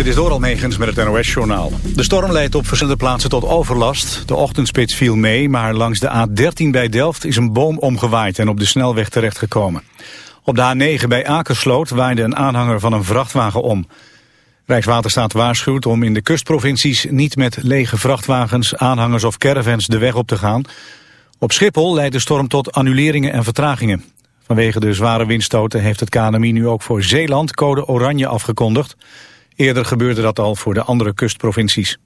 Dit is door Almegens met het NOS-journaal. De storm leidt op verschillende plaatsen tot overlast. De ochtendspits viel mee, maar langs de A13 bij Delft is een boom omgewaaid en op de snelweg terechtgekomen. Op de A9 bij Akersloot waaide een aanhanger van een vrachtwagen om. Rijkswaterstaat waarschuwt om in de kustprovincies niet met lege vrachtwagens, aanhangers of caravans de weg op te gaan. Op Schiphol leidt de storm tot annuleringen en vertragingen. Vanwege de zware windstoten heeft het KNMI nu ook voor Zeeland code oranje afgekondigd. Eerder gebeurde dat al voor de andere kustprovincies.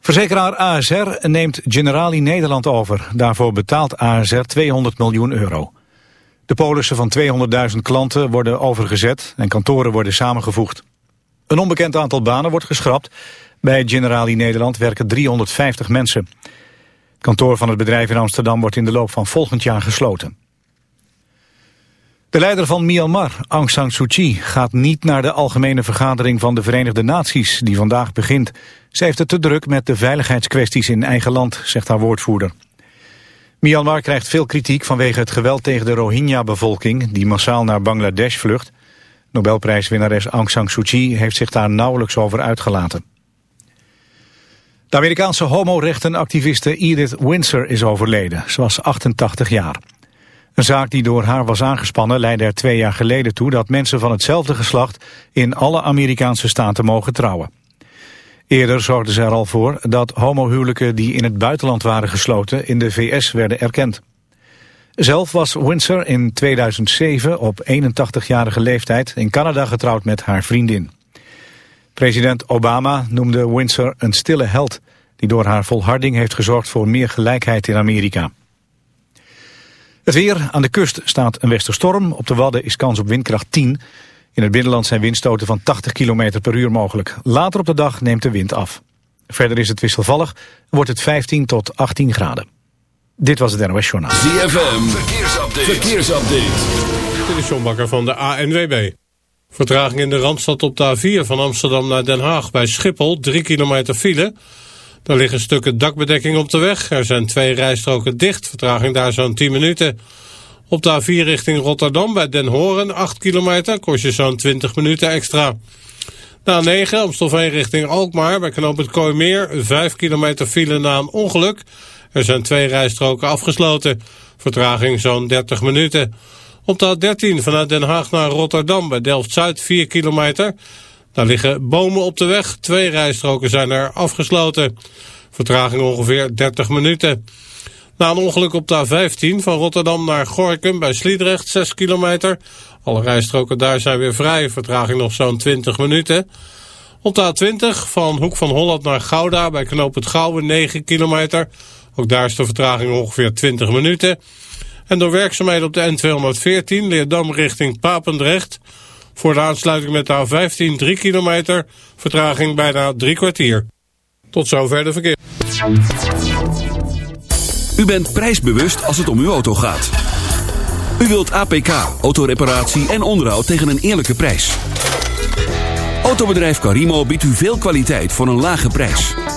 Verzekeraar ASR neemt Generali Nederland over. Daarvoor betaalt ASR 200 miljoen euro. De polissen van 200.000 klanten worden overgezet en kantoren worden samengevoegd. Een onbekend aantal banen wordt geschrapt. Bij Generali Nederland werken 350 mensen. Het kantoor van het bedrijf in Amsterdam wordt in de loop van volgend jaar gesloten. De leider van Myanmar, Aung San Suu Kyi, gaat niet naar de algemene vergadering van de Verenigde Naties die vandaag begint. Ze heeft het te druk met de veiligheidskwesties in eigen land, zegt haar woordvoerder. Myanmar krijgt veel kritiek vanwege het geweld tegen de Rohingya-bevolking die massaal naar Bangladesh vlucht. Nobelprijswinnares Aung San Suu Kyi heeft zich daar nauwelijks over uitgelaten. De Amerikaanse homorechtenactiviste Edith Windsor is overleden. Ze was 88 jaar. Een zaak die door haar was aangespannen leidde er twee jaar geleden toe dat mensen van hetzelfde geslacht in alle Amerikaanse staten mogen trouwen. Eerder zorgde ze er al voor dat homohuwelijken die in het buitenland waren gesloten in de VS werden erkend. Zelf was Windsor in 2007 op 81-jarige leeftijd in Canada getrouwd met haar vriendin. President Obama noemde Windsor een stille held die door haar volharding heeft gezorgd voor meer gelijkheid in Amerika. Het weer. Aan de kust staat een westerstorm. Op de Wadden is kans op windkracht 10. In het binnenland zijn windstoten van 80 km per uur mogelijk. Later op de dag neemt de wind af. Verder is het wisselvallig. Wordt het 15 tot 18 graden. Dit was het NOS Journaal. ZFM. Verkeersupdate. Verkeersupdate. Dit is John Bakker van de ANWB. Vertraging in de Randstad op de A4 van Amsterdam naar Den Haag bij Schiphol. 3 kilometer file. Er liggen stukken dakbedekking op de weg. Er zijn twee rijstroken dicht. Vertraging daar zo'n 10 minuten. Op de A4 richting Rotterdam bij Den Horen 8 kilometer. Kost je zo'n 20 minuten extra. Na 9 Amstelveen richting Alkmaar bij knoop het Kooimeer. 5 kilometer file na een ongeluk. Er zijn twee rijstroken afgesloten. Vertraging zo'n 30 minuten. Op de A13 vanuit Den Haag naar Rotterdam bij Delft-Zuid 4 kilometer. Daar liggen bomen op de weg. Twee rijstroken zijn er afgesloten. Vertraging ongeveer 30 minuten. Na een ongeluk op de A15 van Rotterdam naar Gorkum bij Sliedrecht 6 kilometer. Alle rijstroken daar zijn weer vrij. Vertraging nog zo'n 20 minuten. Op de A20 van Hoek van Holland naar Gouda bij Knoop het Gouwe 9 kilometer. Ook daar is de vertraging ongeveer 20 minuten. En door werkzaamheden op de N214 Leerdam richting Papendrecht voor de aansluiting met de A15 3 kilometer, vertraging bijna drie kwartier. Tot zover de verkeer. U bent prijsbewust als het om uw auto gaat. U wilt APK, autoreparatie en onderhoud tegen een eerlijke prijs. Autobedrijf Carimo biedt u veel kwaliteit voor een lage prijs.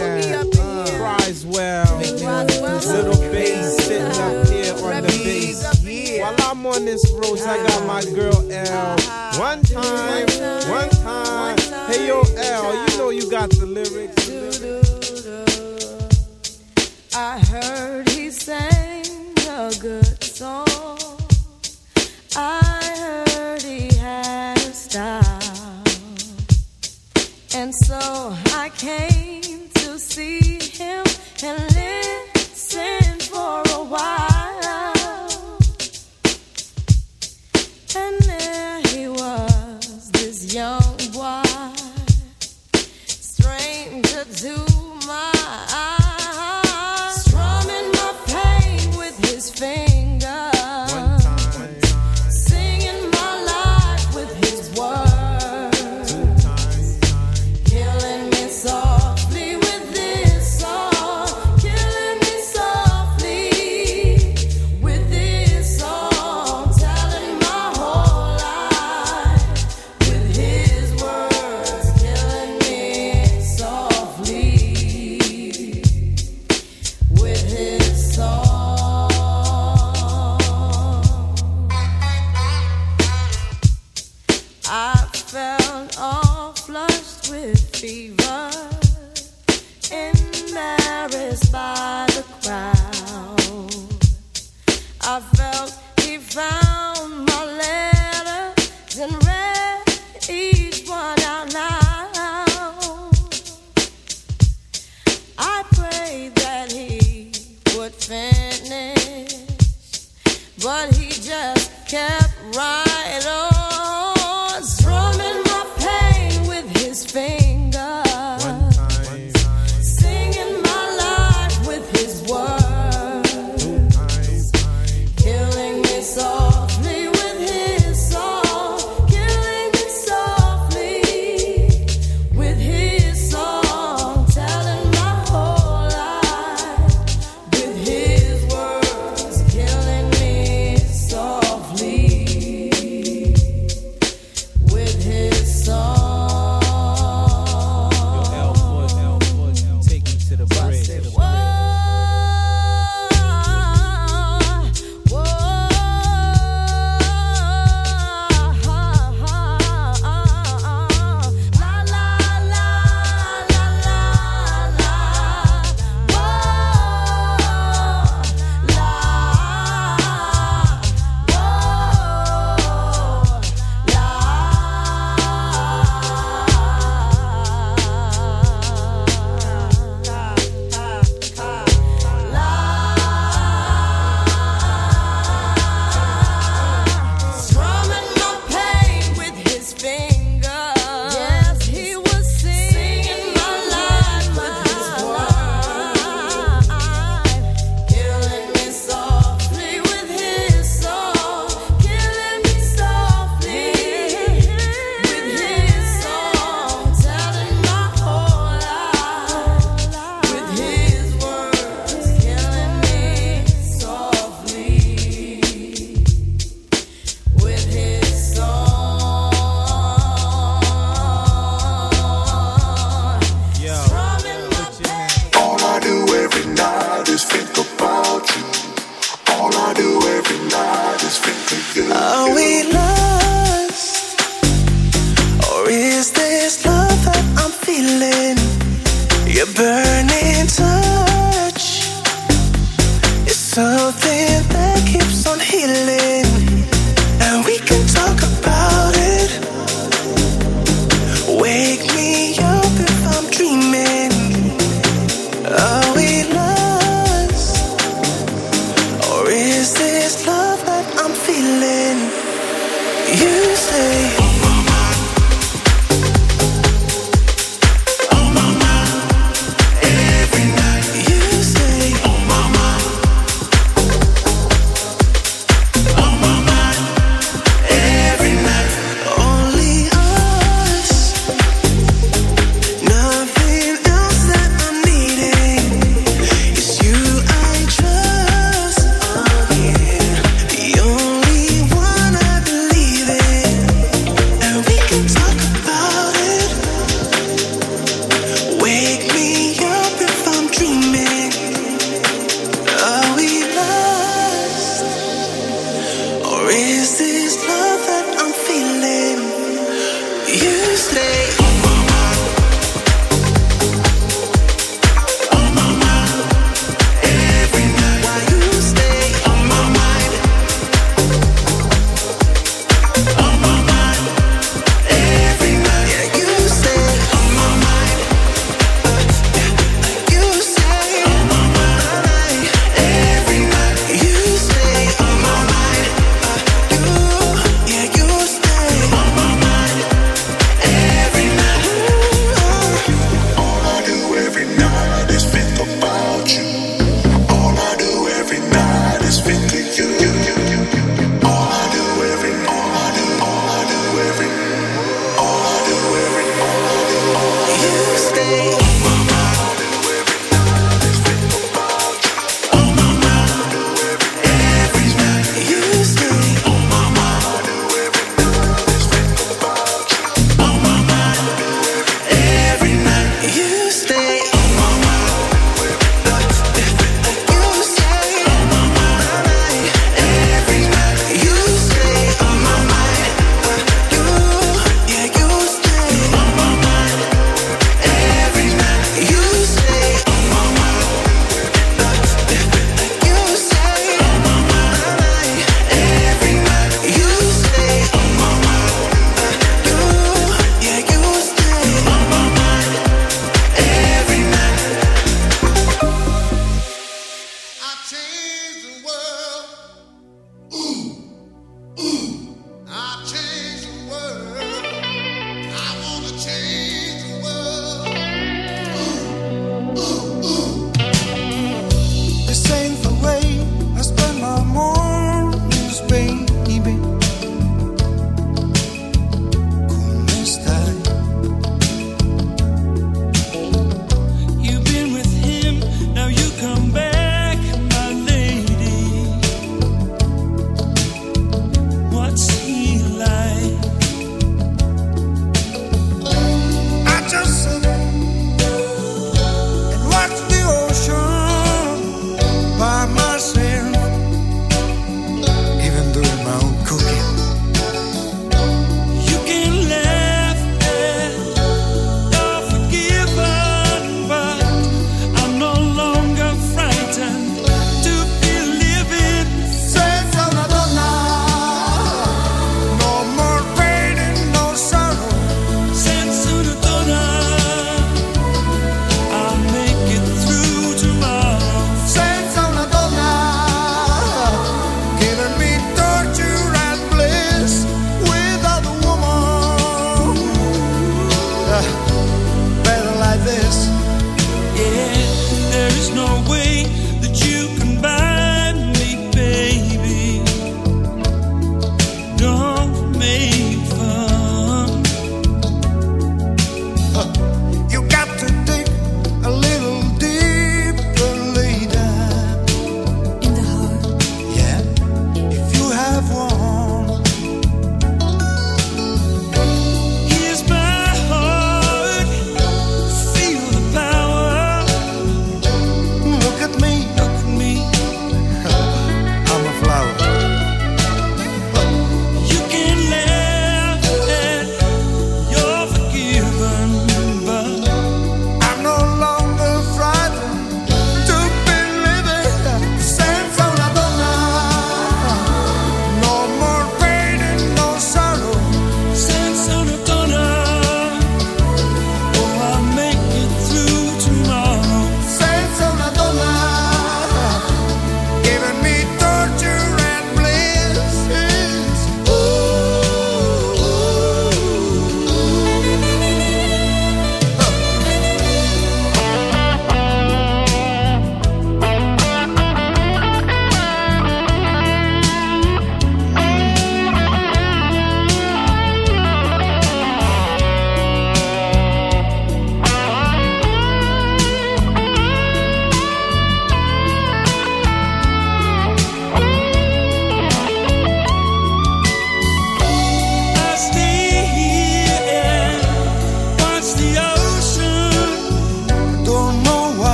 Uh, Cries well. little bass sitting up here on the bass. While I'm on this road, I got my girl L. Uh-huh. One time, one time. Hey yo L, you know you got the lyrics. I heard he sang a good song. I heard he had a style. And so I came see him and listen for right.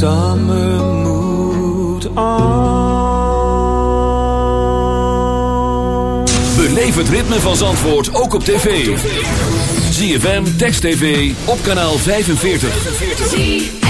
summer moved on. Beleef het ritme van Zandvoort ook op tv. ZFM, Text TV, op kanaal 45.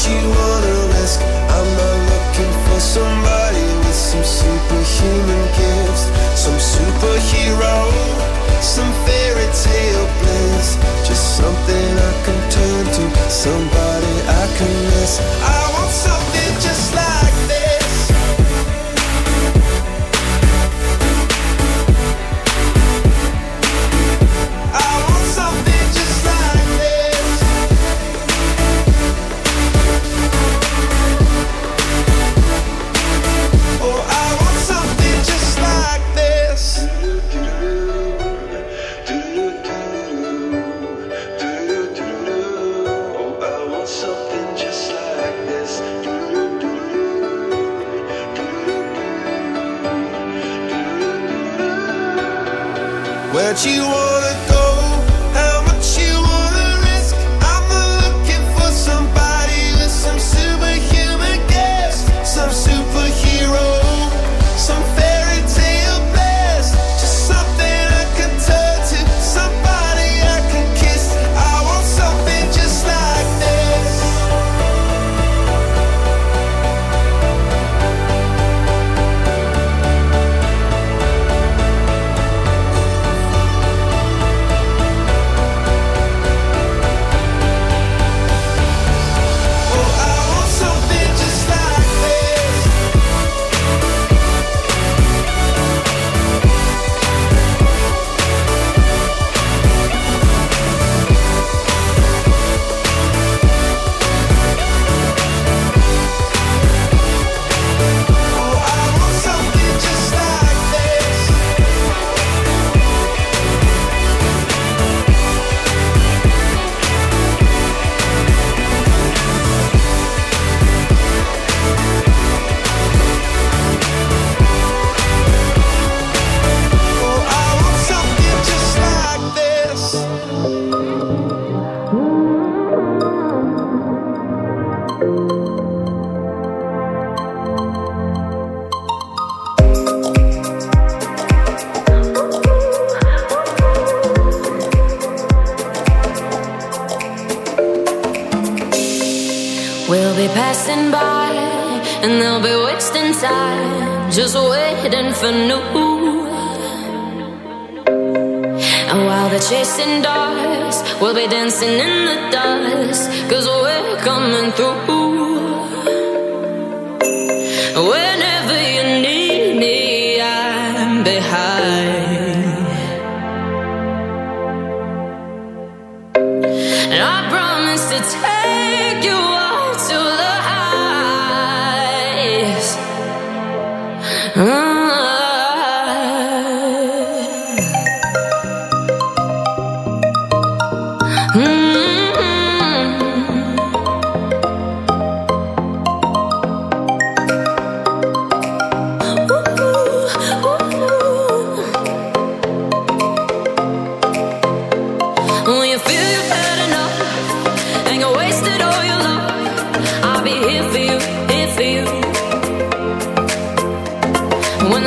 she was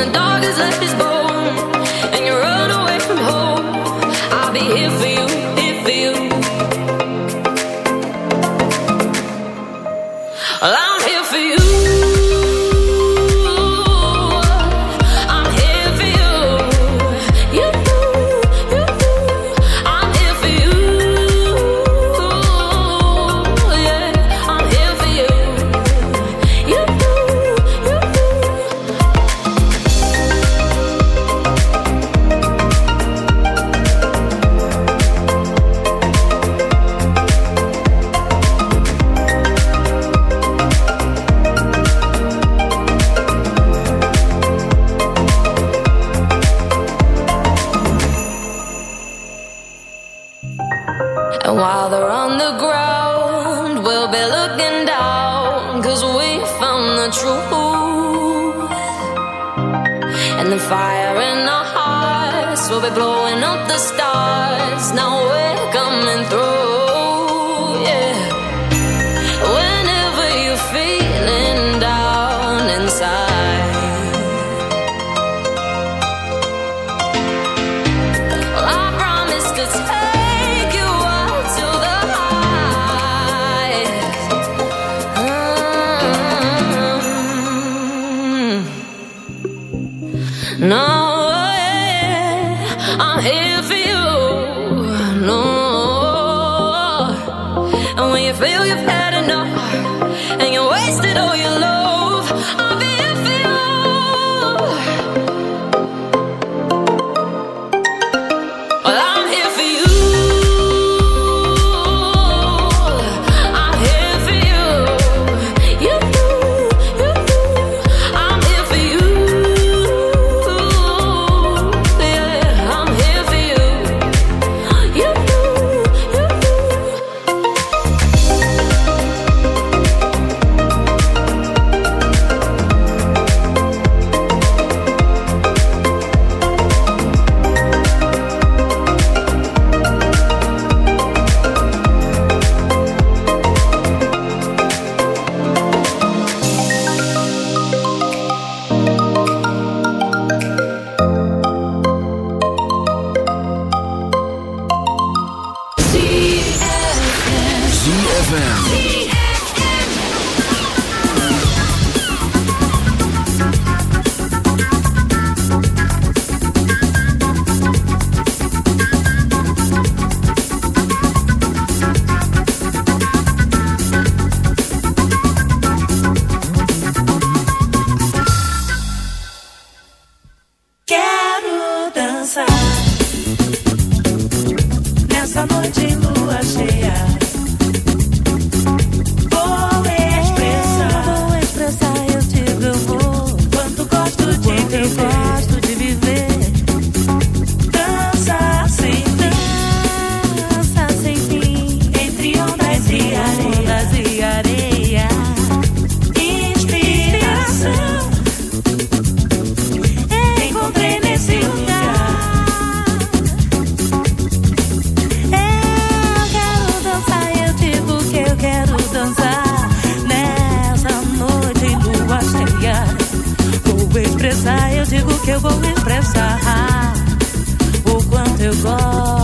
the dog has left his bone. Digo que eu vou expressar. O quanto eu gosto,